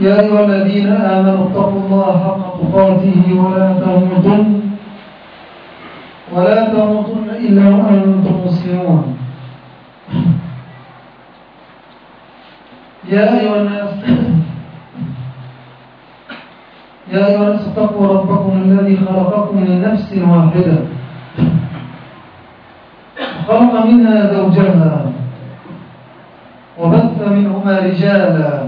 يا أيها الذين آمنوا اتقوا الله حق تقاته ولا تموتن ولا تموتن إلا وأنتم مسلمون. يا أيها الناس يا أيها الناس اتقوا ربكم الذي خلقكم من نفس واحدة خلق منها زوجها وبث منهما رجالا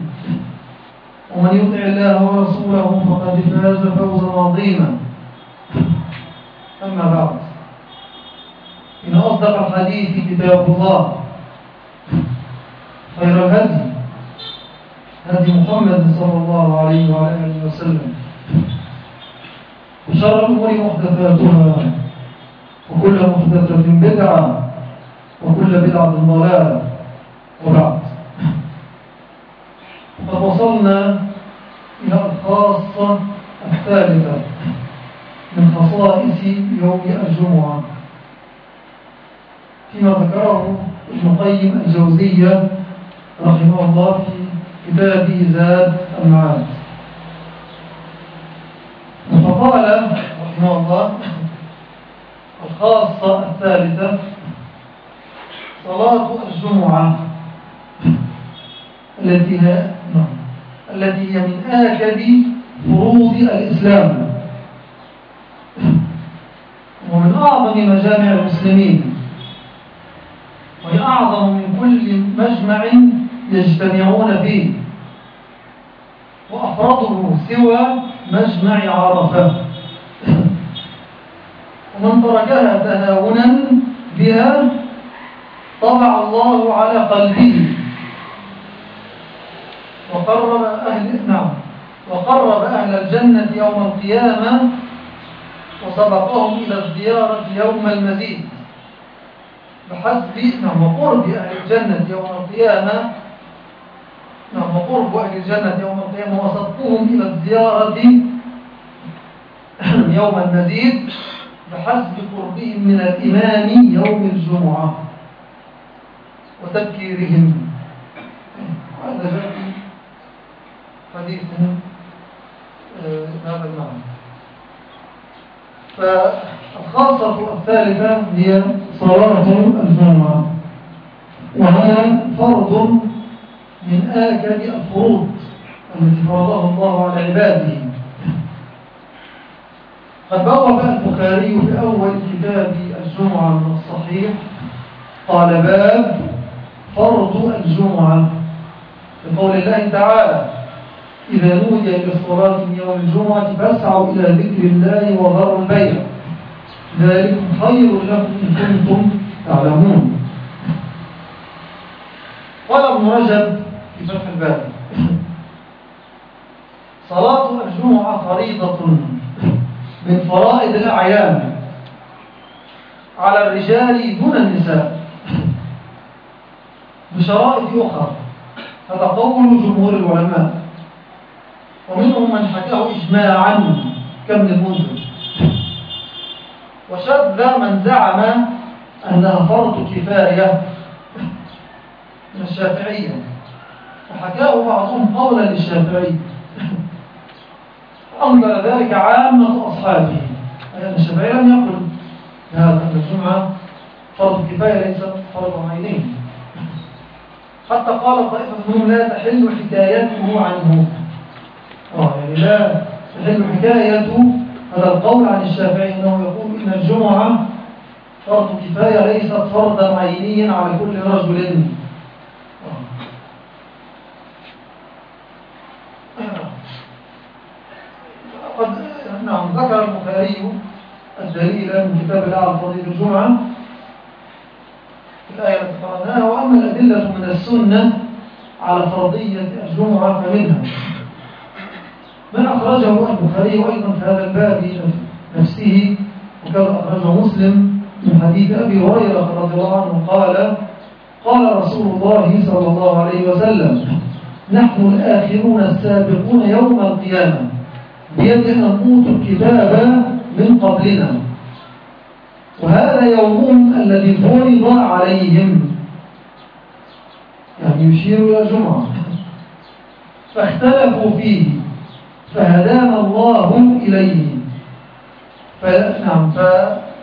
ومن يطع الله ورسوله فقد فاز فوزا عظيما. أما بعد. إن أصدق الحديث كتاب الله خير الهدي هدي محمد صلى الله عليه وعلى آله وسلم. وشر الأمور محدثاتها وكل محدثة بدعة وكل بدعة ضلالة. وبعد. وصلنا إلى الخاصة الثالثة من خصائص يوم الجمعة. فيما ذكره ابن القيم الجوزية رحمه الله في كتابه زاد المعاد. فقال رحمه الله الخاصة الثالثة صلاة الجمعة التي التي هي من آكد فروض الإسلام. ومن أعظم مجامع المسلمين وهي أعظم من كل مجمع يجتمعون فيه وأفرضه سوى مجمع عرفة. ومن تركها تهاونا بها طبع الله على قلبه. وقرب أهل نعم. وقرب أهل الجنة يوم القيامة وسبقهم إلى الزيارة يوم المزيد. بحسب نعم وقرب أهل الجنة يوم القيامة نعم وقرب أهل الجنة يوم القيامة وسبقهم إلى الزيارة يوم المزيد. بحسب قربهم من الإمام يوم الجمعة وتذكيرهم وهذا جاء في حديث هذا المعنى. فالخاصة الثالثة هي صلاة الجمعة. وهي فرض من آكد الفروض التي فرضها الله على عباده. قد بوب البخاري في أول كتاب الجمعة الصحيح قال باب فرض الجمعة. بقول الله تعالى إذا نودي من يوم الجمعة فاسعوا إلى ذكر الله وذروا البيع. ذلكم خير لكم إن كنتم تعلمون. قال ابن رجب في فتح الباب صلاة الجمعة فريضة من فرائض الأعيان على الرجال دون النساء. بشرائط أخرى. هذا قول جمهور العلماء. ومنهم من حكاه إجماعا كم المنذر. وشذ من زعم أنها فرض كفاية من الشافعية. وحكاه بعضهم قولا للشافعي. أنكر ذلك عامة أصحابه. أي أن الشافعي لم يقل هذا أن الجمعة فرض كفاية ليس فرض عينين. حتى قال طائفة منهم لا تحل حكايته عنه. لا تحل حكاية هذا القول عن الشافعي أنه يقول إن الجمعة فرض كفاية ليست فرضا عينيا على كل رجل. قد نعم ذكر البخاري الدليل من كتاب الله على فضيل الجمعة. في الآية التي قرأناها وأما الأدلة من السنة على فرضية الجمعة فمنها. ما أخرجه البخاري أيضا في هذا الباب نفسه وكما أخرجه مسلم من حديث أبي هريرة رضي الله عنه قال قال رسول الله صلى الله عليه وسلم نحن الآخرون السابقون يوم القيامة بيد أن الكتاب من قبلنا. وهذا يومهم الذي فرض عليهم. يعني يشير إلى الجمعة. فاختلفوا فيه. فهدانا الله إليه. فنعم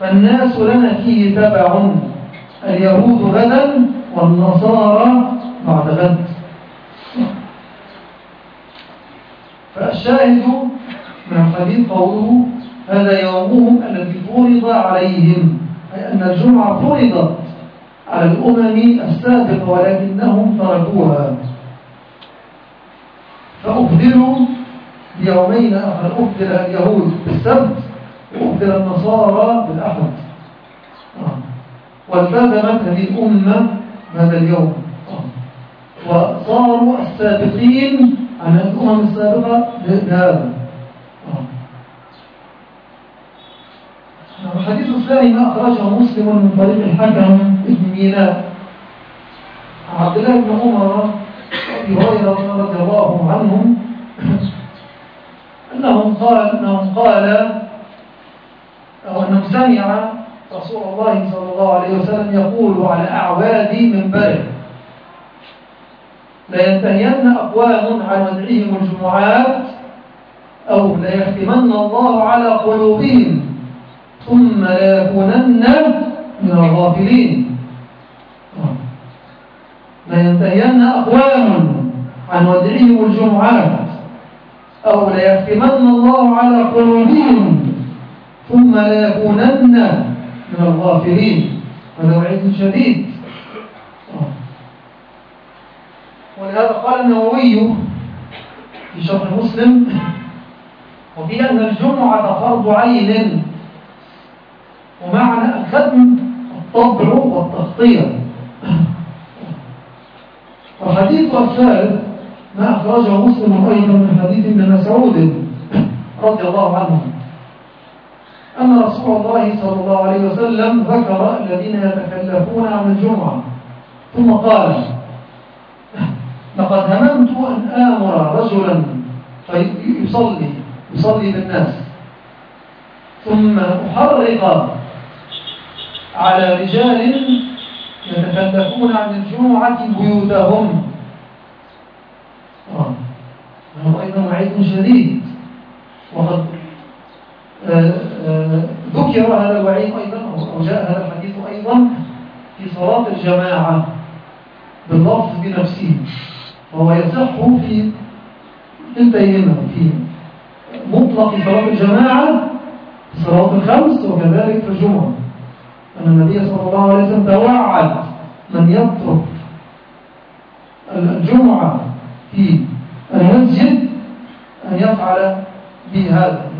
فالناس لنا فيه تبع. اليهود غدا والنصارى بعد غد. فالشاهد من الحديث قوله هذا يومهم الذي فرض عليهم أي أن الجمعة فرضت على الأمم السابقة ولكنهم تركوها. فأبدلوا بيومين أخر أبدل اليهود بالسبت وأبدل النصارى بالأحد. والتزمت هذه الأمة هذا اليوم. وصاروا السابقين عن الأمم السابقة بهذا الحديث الثاني ما أخرجه مسلم من طريق الحكم ابن ميناء عبد الله بن عمر وابي هريره رضي الله عنهم أنهم قال أنهم قال أو انه سمع رسول الله صلى الله عليه وسلم يقول على اعواد منبره لينتهين أقوام عن ودعهم الجمعات أو ليختمن الله على قلوبهم ثم لا يكونن من الغافلين. لا ينتهين أقوام عن ودعهم الجمعات. أو لا يختمن الله على قلوبهم ثم لا يكونن من الغافلين. هذا وعيد شديد. ولهذا قال النووي في شرح مسلم وفي أن الجمعة فرض عين ومعنى الختم الطبع والتغطية والحديث الثالث ما أخرجه مسلم أيضا من حديث ابن مسعود رضي الله عنه. أن رسول الله صلى الله عليه وسلم ذكر الذين يتكلفون عن الجمعة ثم قال لقد هممت أن آمر رجلا يصلي يصلي بالناس ثم أحرق على رجال يتكلفون عن الجمعة بيوتهم. وهو أيضا وعيد شديد. وقد آه، آه، ذكر هذا الوعيد أيضا أو جاء هذا الحديث أيضا في صلاة الجماعة باللفظ بنفسه. وهو يصح في كلتيهما في مطلق صلاة الجماعة صلاة الخمس وكذلك في الجمعة. أن النبي صلى الله عليه وسلم توعد من يترك الجمعة في المسجد أن يفعل به هذا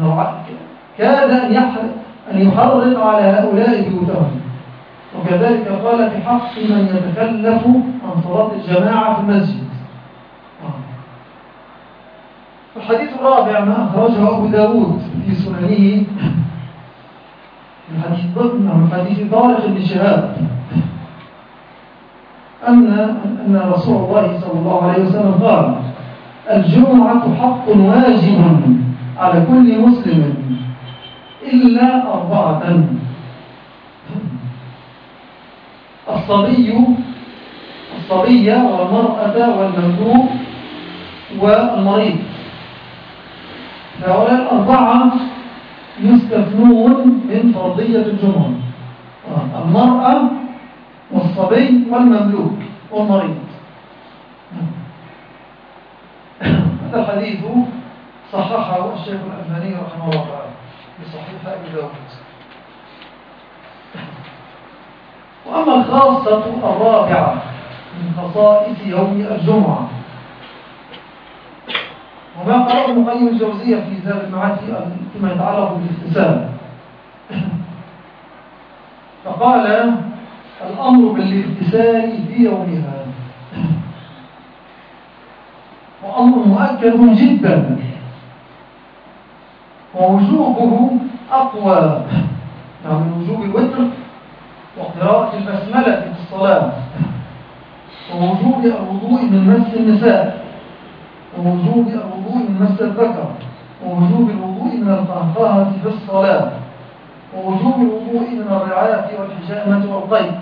كاد أن أن يحرق على هؤلاء بيوتهم. وكذلك قال في حق من يتكلف عن صلاة الجماعة في المسجد. الحديث الرابع ما أخرجه أبو داود في سننه. من حديث ضمن من حديث طارق بن شهاب. أن أن رسول الله صلى الله عليه وسلم قال الجمعة حق واجب على كل مسلم إلا أربعة. الصبي الصبية والمرأة والمملوك والمريض. هؤلاء الأربعة يستثنون من فرضية الجمعة. المرأة والصبي والمملوك والمريض. هذا الحديث صححه الشيخ الألماني رحمه الله تعالى بصحيح أبي داود. وأما الخاصة الرابعة من خصائص يوم الجمعة. وما قرأ ابن قيم الجوزية في زاد المعاد فيما يتعلق بالاغتسال فقال الأمر بالاغتسال في يومها. وأمر مؤكد جدا. ووجوبه أقوى. نعم من وجوب الوتر وقراءة البسملة في الصلاة. ووجوب الوضوء من مس النساء. ووجوب الوضوء من مس الذكر ووجوب الوضوء من القهقهة في الصلاة. ووجوب الوضوء من الرعاية والحجامة والقيد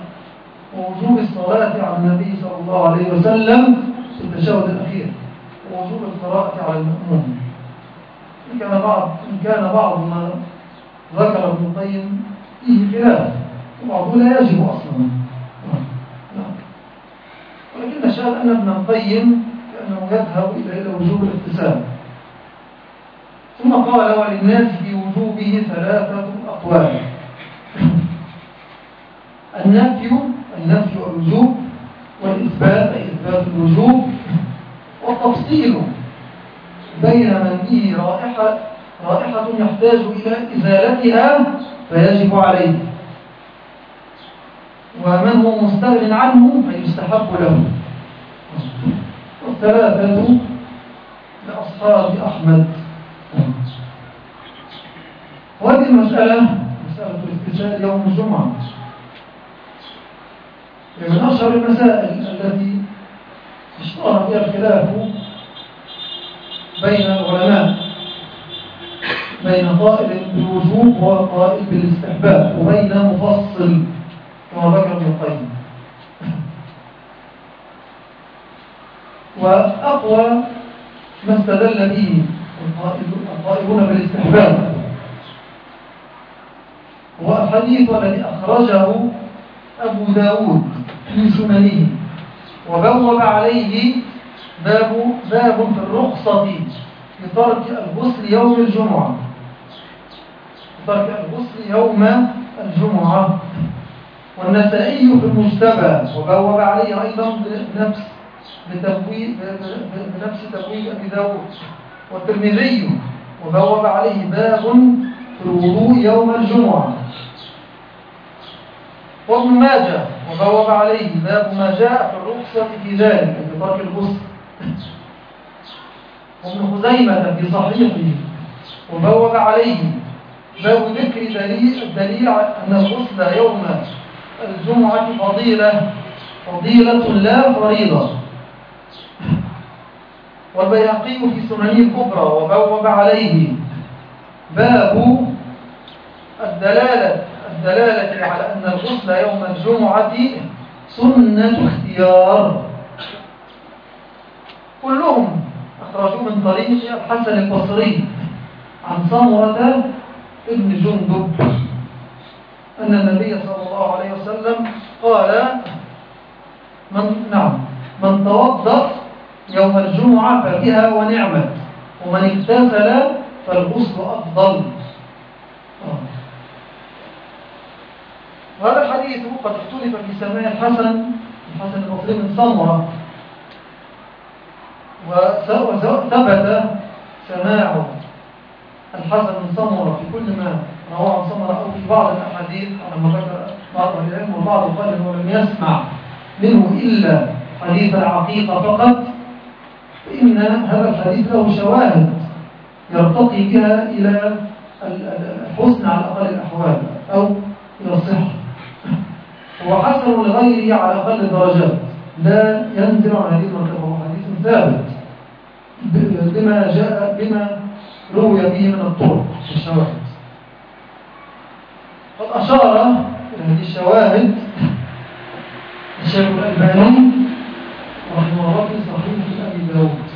ووجوب الصلاة على النبي صلى الله عليه وسلم في التشهد الأخير. ووجوب القراءة على المأمون إن كان بعض إن كان بعض ما ذكر ابن القيم فيه خلاف. وبعضه لا يجب أصلا. ولكن الشاهد أن ابن القيم كأنه يذهب إلى وجوب الاغتسال ثم قال وللناس في وجوبه ثلاثة أقوال. النفي النفي والوجوب والإثبات أي إثبات الوجوب والتفصيل بين من به رائحة, رائحة يحتاج إلى إزالتها فيجب عليه. ومن هو مستغن عنه فيستحق له. والثلاثة لأصحاب أحمد. وهذه المسألة مسألة الاغتسال يوم الجمعة. من أشهر المسائل التي اشتهر فيها الخلاف بين العلماء بين قائل بالوجوب وقائل بالاستحباب وبين مفصل كما ذكر ابن القيم. وأقوى ما استدل به القائلون بالاستحباب هو الحديث الذي أخرجه أبو داود. في سننه وبوب عليه باب, باب في الرخصة لترك الغسل يوم الجمعة. ترك الغسل يوم الجمعة. والنسائي في المجتبى. وبوب عليه أيضا بنفس بنفس تبويب أبي داود. والترمذي. وبوب عليه باب في الوضوء يوم الجمعة. وابن ماجه وبوب عليه باب ما جاء في الرخصة في ذلك في ترك الغسل. وابن خزيمة في صحيحه وبوب عليه باب ذكر دليل الدليل أن الغسل يوم الجمعة فضيلة فضيلة لا فريضة. والبيهقي في سننه الكبرى وبوب عليه باب الدلالة الدلالة على أن الغسل يوم الجمعة سنة اختيار. كلهم أخرجوا من طريق الحسن البصري عن سمرة ابن جندب. أن النبي صلى الله عليه وسلم قال من نعم من توضأ يوم الجمعة فبها ونعمت ومن اغتسل فالغسل أفضل. وهذا الحديث قد اختلف في سماع الحسن الحسن البصري من سمرة وثبت سماع الحسن من سمرة في كل ما رواه عن سمرة أو في بعض الأحاديث. على ما ذكر بعض العلم والبعض قال أنه لم يسمع منه إلا حديث العقيقة فقط. فإن هذا الحديث له شواهد يرتقي بها إلى الحسن على أقل الأحوال أو إلى الصحة. هو حسن لغيره على أقل الدرجات لا ينزل عن هذه المرتبة هو حديث ثابت بما جاء بما روي به من الطرق. الشواهد. قد أشار هذه الشواهد الشيخ الألباني رحمه الله في صحيح أبي داود.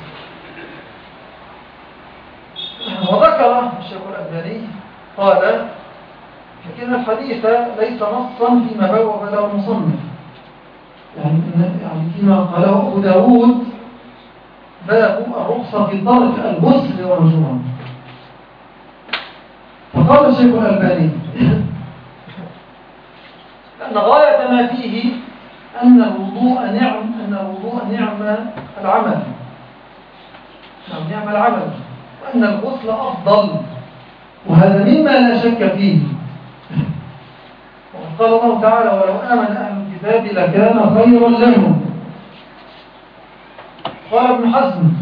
وذكر الشيخ الألباني قال لكن الحديث ليس نصا فيما بوب له المصنف يعني, يعني فيما قاله أبو داود باب الرخصة في ترك الغسل والجمعة. فقال الشيخ الألباني أن غاية ما فيه أن الوضوء نعم أن الوضوء نعم العمل. نعم نعم العمل. وأن الغسل أفضل. وهذا مما لا شك فيه. قال الله تعالى ولو آمن أهل الكتاب لكان خيرا لهم قال ابن حزم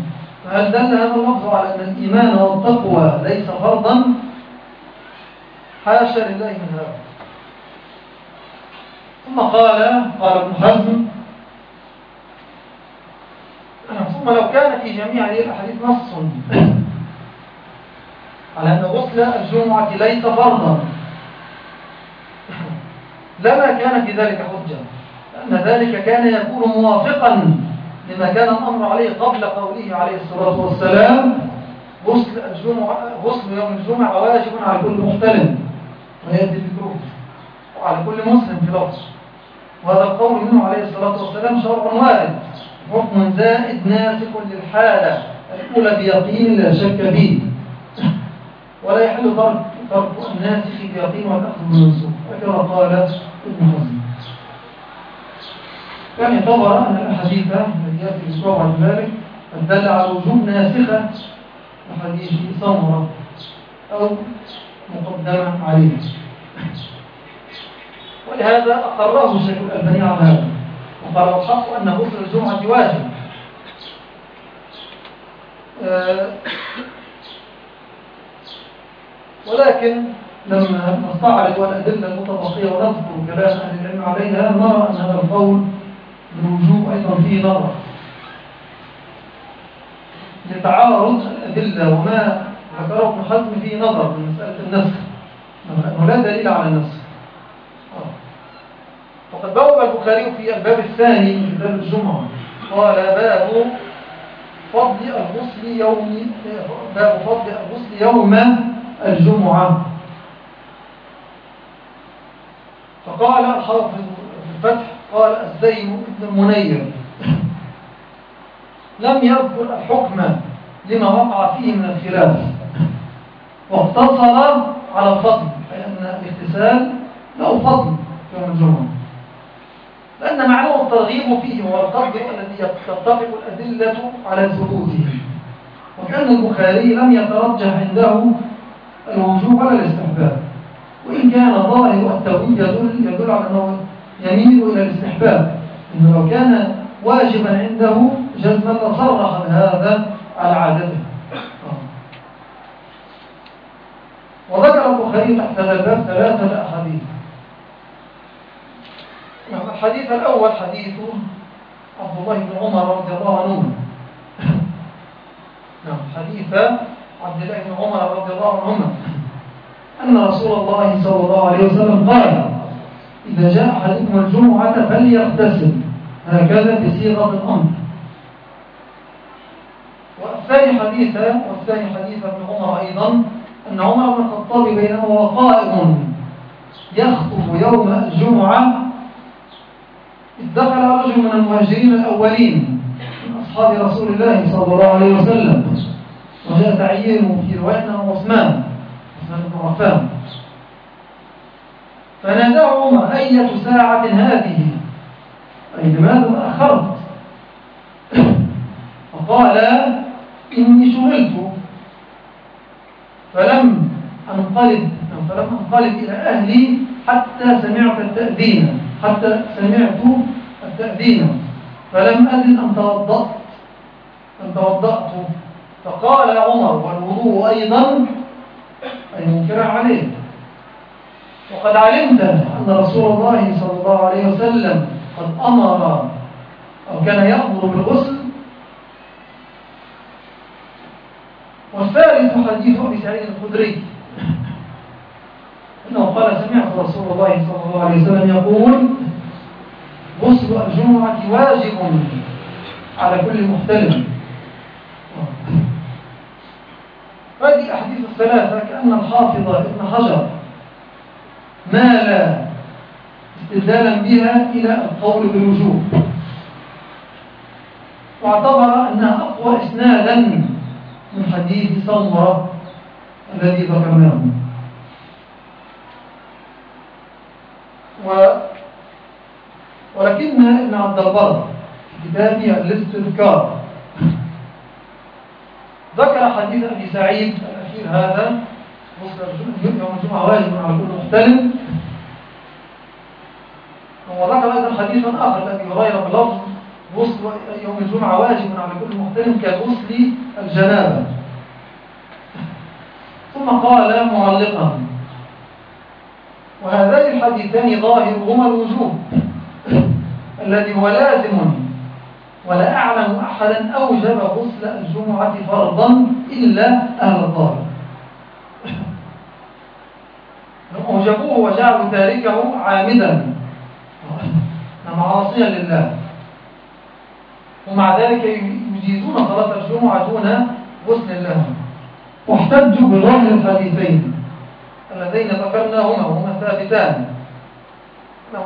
فهل دل هذا اللفظ على أن الإيمان والتقوى ليس فرضا؟ حاشا لله من هذا ثم قال قال ابن حزم ثم لو كان في جميع هذه الأحاديث نص على أن غسل الجمعة ليس فرضا لما كان في ذلك حجة. لأن ذلك كان يكون موافقا لما كان الأمر عليه قبل قوله عليه الصلاة والسلام غسل, الجمعة غسل يوم الجمعة واجب على كل محتلم ويأتي ذكره وعلى كل مسلم في لفظ وهذا القول منه عليه الصلاة والسلام شرع وارد حكم زائد ناسك للحالة الأولى بيقين لا شك فيه ولا يحل ترك ترك الناسخ بيقين والأخذ بالمنسوخ هكذا قال ابن حزم كان يعتبر أن الأحاديث التي يأتي الأسبوع بعد ذلك الدل على وجوب ناسخة حديث سمرة أو مقدمة عليه. ولهذا أقره الشيخ الألباني على هذا وقال الحق أن غسل الجمعة واجب ولكن لما نستعرض الأدلة المتبقية ونذكر كلام أهل العلم عليها نرى أن هذا القول بالوجوب أيضا فيه نظر لتعارض الأدلة وما ذكره ابن حزم فيه نظر من مسألة النسخ أنه لا دليل على النسخ وقد بوب البخاري في الباب الثاني من كتاب الجمعة. قال باب فضل الغسل يوم باب فضل الغسل يوم الجمعة. فقال في الفتح قال الزين ابن المنير لم يذكر الحكم لما وقع فيه من الخلاف. واقتصر على الفضل أن الاغتسال له فضل يوم الجمعة. لأن معلوم الترغيب فيه هو القدر الذي تتفق الأدلة على ثبوته. وكان البخاري لم يترجح عنده الوجوب على الاستحباب. وإن كان ظاهر التوحيد يدل, يدل على أنه يميل إلى الاستحباب. إنه لو كان واجبا عنده جزما لصرح بهذا على عادته وذكر البخاري تحت هذا الباب ثلاثة أحاديث الحديث الأول حديث عبد الله بن عمر رضي الله عنه. نعم حديث عبد الله بن عمر رضي الله عنهما أن رسول الله صلى الله عليه وسلم قال إذا جاء أحدكم الجمعة فليغتسل. هكذا بصيغة الأمر. والثاني حديث والثاني حديث ابن عمر أيضا أن عمر بن الخطاب بينما هو قائم يخطب يوم الجمعة. دخل رجل من المهاجرين الأولين من أصحاب رسول الله صلى الله عليه وسلم. وجاء تعيينه في رواية أنه عثمان عثمان بن عفان. فناداه عمر أية ساعة هذه؟ أي لماذا أخرت؟ فقال إني شغلت. فلم أنقلب فلم أنقلب إلى أهلي حتى سمعت التأذين حتى سمعت التأذين. فلم أزل أن توضأت أن توضأت. فقال عمر والوضوء أيضا أي منكر عليه. وقد علمت أن رسول الله صلى الله عليه وسلم قد أمر أو كان يأمر بالغسل. والثالث حديث أبي سعيد الخدري أنه قال سمعت رسول الله صلى الله عليه وسلم يقول غسل الجمعة واجب على كل محتلم هذه الثلاثة كأن الحافظ ابن حجر مال استدلالا بها إلى القول بالوجوب. واعتبر أنها أقوى إسنادا من حديث صمرة الذي ذكرناه. و ولكن ابن عبد البر في كتابه الاستذكار ذكر حديث أبي سعيد الأخير هذا يوم الجمعة واجب على كل مختلف. وذكر أيضا حديثا آخر لأبي هريرة بلفظ غسل يوم الجمعة واجب على كل مختلف كغسل الجنابة. ثم قال معلقا وهذان الحديثان ظاهرهما الوجوب الذي هو لازم ولا أعلم أحدا أوجب غسل الجمعة فرضا إلا أهل الظاهر. أوجبوه وجعلوا تاركه عامدا. معاصيا لله. ومع ذلك يجيزون صلاة الجمعة دون غسل الله واحتجوا بظاهر الحديثين اللذين ذكرناهما وهما ثابتان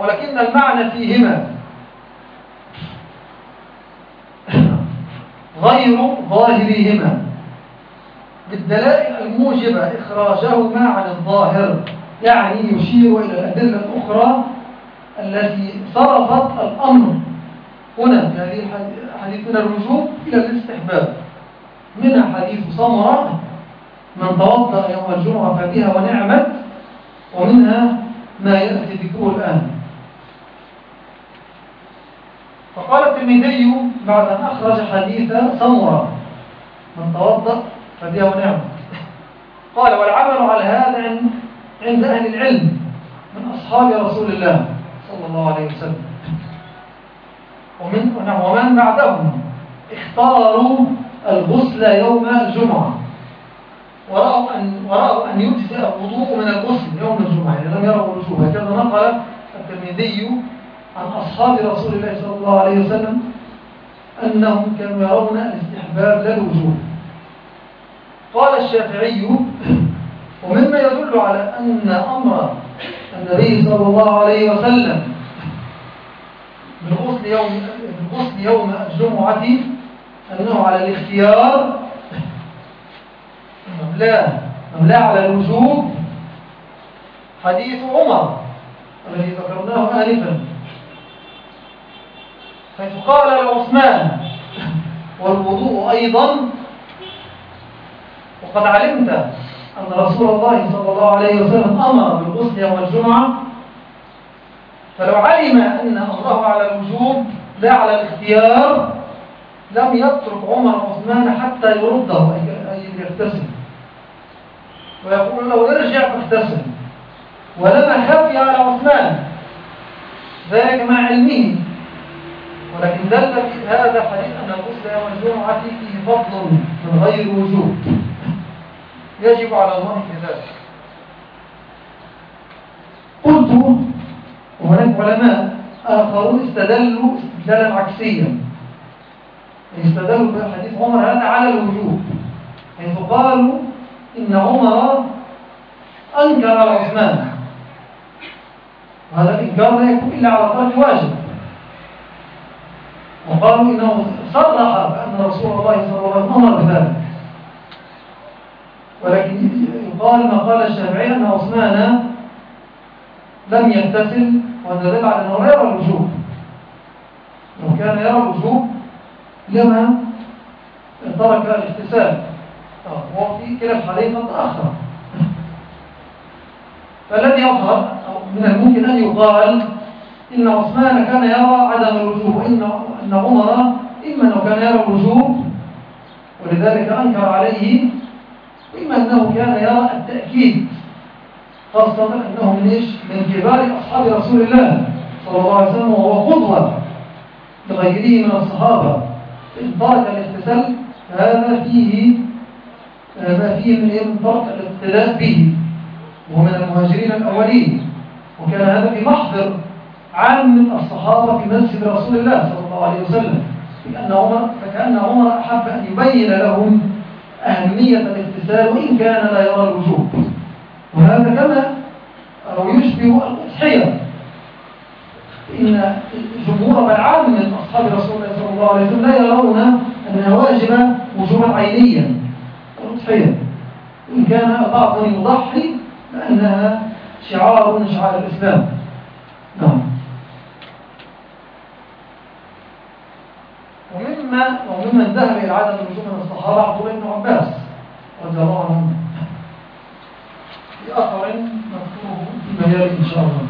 ولكن المعنى فيهما غير ظاهرهما بالدلائل الموجبة إخراجهما عن الظاهر. يعني يشير إلى الأدلة الأخرى التي صرفت الأمر. هنا في هذه الحديث من الرجوع إلى الاستحباب. منها حديث صمرة من توضأ يوم الجمعة فبها ونعمت ومنها ما يأتي ذكره الآن. فقال الترمذي بعد أن أخرج حديث صمرة من توضأ فبها ونعمت قال والعمل على هذا عند أهل العلم من أصحاب رسول الله صلى الله عليه وسلم. ومن ومن بعدهم اختاروا الغسل يوم الجمعة. ورأوا أن, ورأوا أن يجزئ الوضوء من الغسل يوم الجمعة يعني لم يروا الوجوب هكذا نقل الترمذي عن أصحاب رسول الله صلى الله عليه وسلم أنهم كانوا يرون الاستحباب لا الوجوب قال الشافعي ومما يدل على أن أمر النبي صلى الله عليه وسلم بالغسل يوم, بالغسل يوم الجمعة أنه على الاختيار لا لا على الوجوب حديث عمر الذي ذكرناه آنفا. حيث قال لعثمان والوضوء أيضا. وقد علمت أن رسول الله صلى الله عليه وسلم أمر بالغسل يوم الجمعة فلو علم أن أمره على الوجوب لا على الاختيار لم يترك عمر عثمان حتى يرده أي يغتسل. ويقول له ارجع فاغتسل. ولما خفي على عثمان ذلك مع علمه. ولكن دل هذا حديث أن الغسل يوم الجمعة فيه فضل من غير وجوب. يجب على الله في ذلك. قلت وهناك علماء آخرون استدلوا استدلالا عكسيا. استدلوا بحديث عمر هذا على الوجوب. حيث قالوا إن عمر أنكر على عثمان. وهذا الإنكار لا يكون إلا على طرف واجب. وقالوا إنه صرح بأن رسول الله صلى الله عليه وسلم أمر بذلك ولكن يقال ما قال الشافعي أن عثمان لم يغتسل وهذا دل على أنه لا يرى الوجوب. لو كان يرى الوجوب لما ترك الاغتسال. وفي كلا الحالين قد تأخر فالذي يظهر من الممكن أن يقال إن عثمان كان يرى عدم الوجوب أن عمر إما أنه كان يرى الوجوب ولذلك أنكر عليه وإما أنه كان يرى التأكيد خاصة أنه من إيش؟ من كبار أصحاب رسول الله صلى الله عليه وسلم وهو قدوة لغيره من الصحابة إن ترك الاغتسال فهذا فيه ما فيه من؟ من ترك الاقتداء به وهو من المهاجرين الأولين وكان هذا في محضر عام من الصحابة في مسجد رسول الله صلى الله عليه وسلم لأن عمر فكأن عمر أحب أن يبين لهم أهمية الاغتسال وإن كان لا يرى الوجوب. وهذا كما أو يشبه الأضحية. إن جمهور العام من أصحاب رسول الله صلى الله عليه وسلم لا يرون أنها واجبة وجوبا عينيا. الأضحية. إن كان البعض يضحي لأنها شعار من شعار الإسلام. نعم. ومما وممن ذهب إلى عدم الوجوب من الصحابة عبد الله بن عباس. رضي الله عنه في أثر نذكره في بيان إن شاء الله.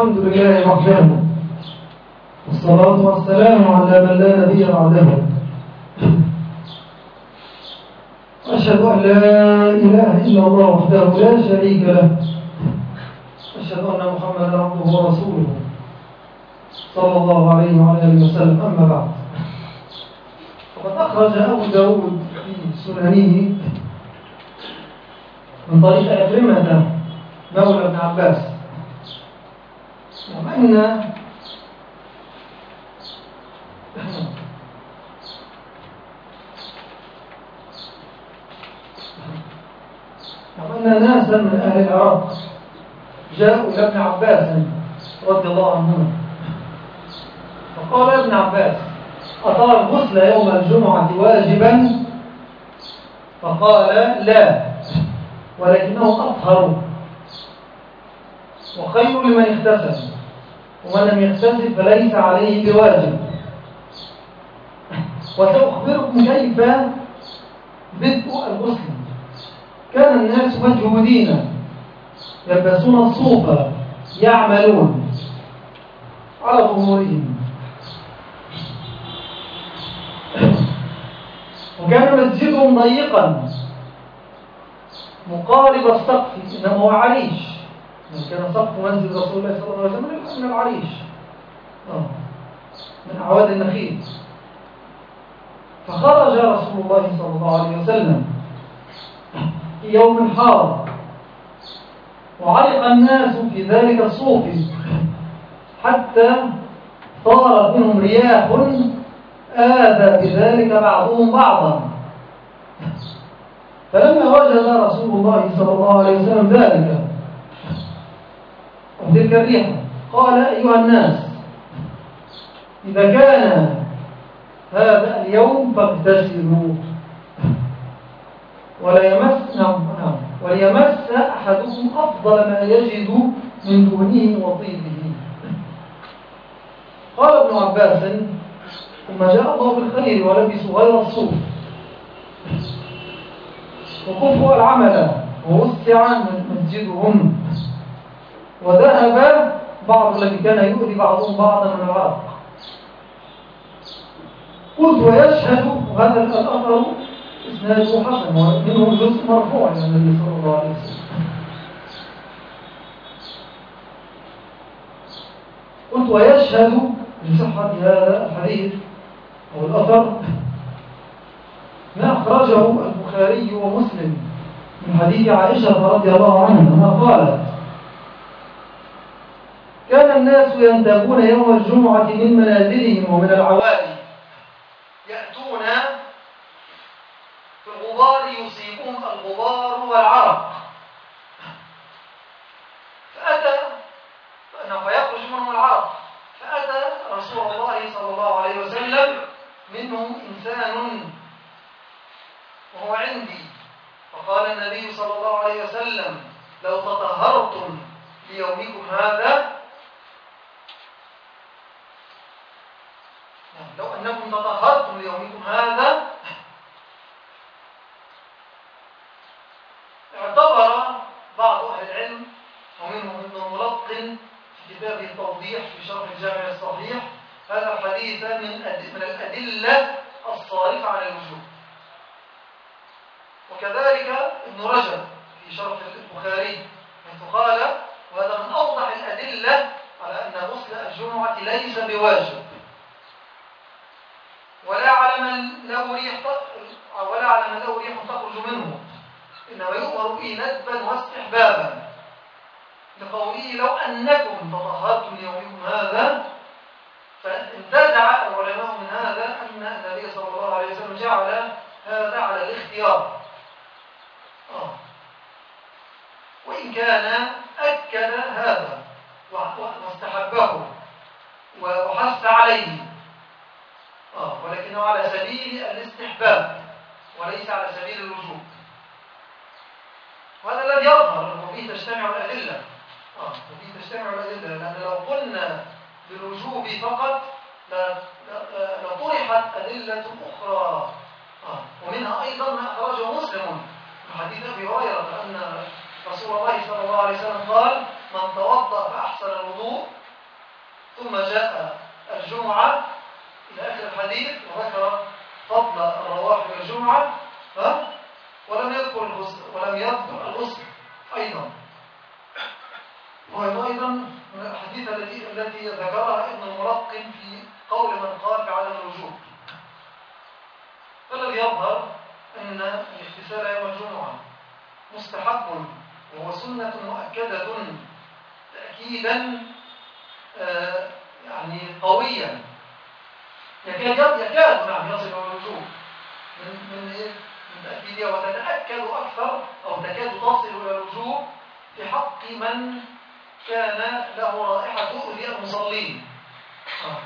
الحمد لله وحده. والصلاة والسلام على من لا نبي بعده. أشهد أن لا إله إلا الله وحده لا شريك له. أشهد أن محمدا عبده ورسوله. صلى الله عليه وعلى آله وسلم. أما بعد. فقد أخرج أبو داود في سننه من طريق أكرمة مولى ابن عباس. وأن وأن ناسا من أهل العراق جاءوا إلى ابن عباس رضي الله عنهما فقال ابن عباس أترى الغسل يوم الجمعة واجبا؟ فقال لا ولكنه أطهر وخير لمن اغتسل. ومن لم يغتسل فليس عليه بواجب. وسأخبركم كيف بدء الغسل كان الناس مجهودين يلبسون الصوف يعملون على ظهورهم. وكان مسجدهم ضيقا مقارب السقف إنما هو عريش. كان سقف مسجد رسول الله صلى الله عليه وسلم من العريش. آه. من أعواد النخيل. فخرج رسول الله صلى الله عليه وسلم في يوم حار وعلق الناس في ذلك الصوف حتى طارت منهم رياح آذى بذلك بعضهم بعضا. فلما وجد رسول الله صلى الله عليه وسلم ذلك وتلك الريحة قال أيها الناس إذا كان هذا اليوم فاغتسلوا. ولا يمس نعم نعم. وليمس أحدكم أفضل ما يجد من دونه وطيبه. قال ابن عباس ثم جاء الله بالخير ولبسوا غير الصوف. وكفوا العمل ووسع مسجدهم. وذهب بعض الذي كان يؤذي بعضهم بعضا من العرق قلت ويشهد هذا الأثر إسناده حسن ومنه جزء مرفوع إلى النبي صلى الله عليه وسلم. قلت ويشهد لصحة هذا الحديث أو الأثر ما أخرجه البخاري ومسلم من حديث عائشة رضي الله عنها قالت؟ كان الناس ينتابون يوم الجمعة من منازلهم ومن العوالي. يأتون في الغبار يصيبهم الغبار والعرق. فأتى فيخرج منهم العرق. فأتى رسول الله صلى الله عليه وسلم منهم إنسان وهو عندي. فقال النبي صلى الله عليه وسلم لو تطهرتم ليومكم هذا لو أنكم تطهرتم ليومكم هذا اعتبر بعض أهل العلم ومنهم ابن الملقن في كتابه التوضيح في شرح الجامع الصحيح هذا الحديث من من الأدلة الصارفة على الوجوب وكذلك ابن رجب في شرح البخاري حيث قال وهذا من أوضح الأدلة على أن غسل الجمعة ليس بواجب ولا على من له ريح ولا على من له ريح تخرج منه إنما يؤمر به ندبا واستحبابا لقوله لو أنكم تطهرتم ليومكم هذا فانتزع العلماء من هذا أن النبي صلى الله عليه وسلم جعل هذا على الاختيار آه. وإن كان أكد هذا واستحبه وحث عليه آه. ولكنه على سبيل الاستحباب وليس على سبيل الوجوب وهذا الذي يظهر وفيه تجتمع الأدلة آه. تجتمع الأدلة لأن لو قلنا بالوجوب فقط لطرحت أدلة أخرى آه. ومنها أيضا ما أخرجه مسلم من حديث أبي هريرة أن رسول الله صلى الله عليه وسلم قال من توضأ فأحسن الوضوء ثم جاء الجمعة إلى آخر الحديث وذكر فضل الرواح والجمعة ولم يذكر الغسل ولم يذكر الغسل أيضا. وهو أيضا من الأحاديث التي التي ذكرها ابن الملقن في قول من قال بعدم الوجوب. فالذي يظهر أن الاغتسال يوم الجمعة مستحب. وهو سنة مؤكدة تأكيدا آه يعني قويا يكاد يكاد نعم يصل الوجوب من من إيه؟ من تأكيدها وتتأكد أكثر أو تكاد تصل إلى الوجوب في حق من كان له رائحة تؤذي المصلين آه.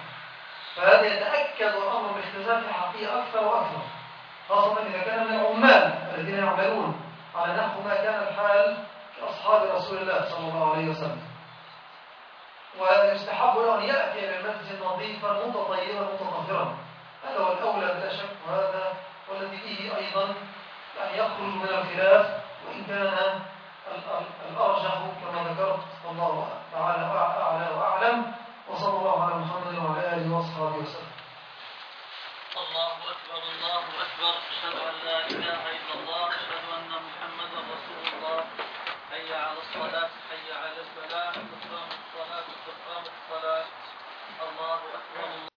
فهذا يتأكد الأمر باختزال حقه أكثر وأكثر خاصة إذا كان من العمال الذين يعملون على نحو ما كان الحال في أصحاب رسول الله صلى الله عليه وسلم. ويستحب له أن يأتي إلى المسجد نظيفا متطيبا متطهرا. هذا هو الأولى بلا شك وهذا والذي به أيضا يعني يخرج من الخلاف وإن كان الأرجح كما ذكرت والله تعالى أعلى وأعلم. وصلى الله على محمد وعلى آله وأصحابه وسلم. الله أكبر الله أكبر. أشهد أن لا إله إلا الله. الصلاة حي على الفلاح تقام الصلاة تقام الصلاة. الله أكبر.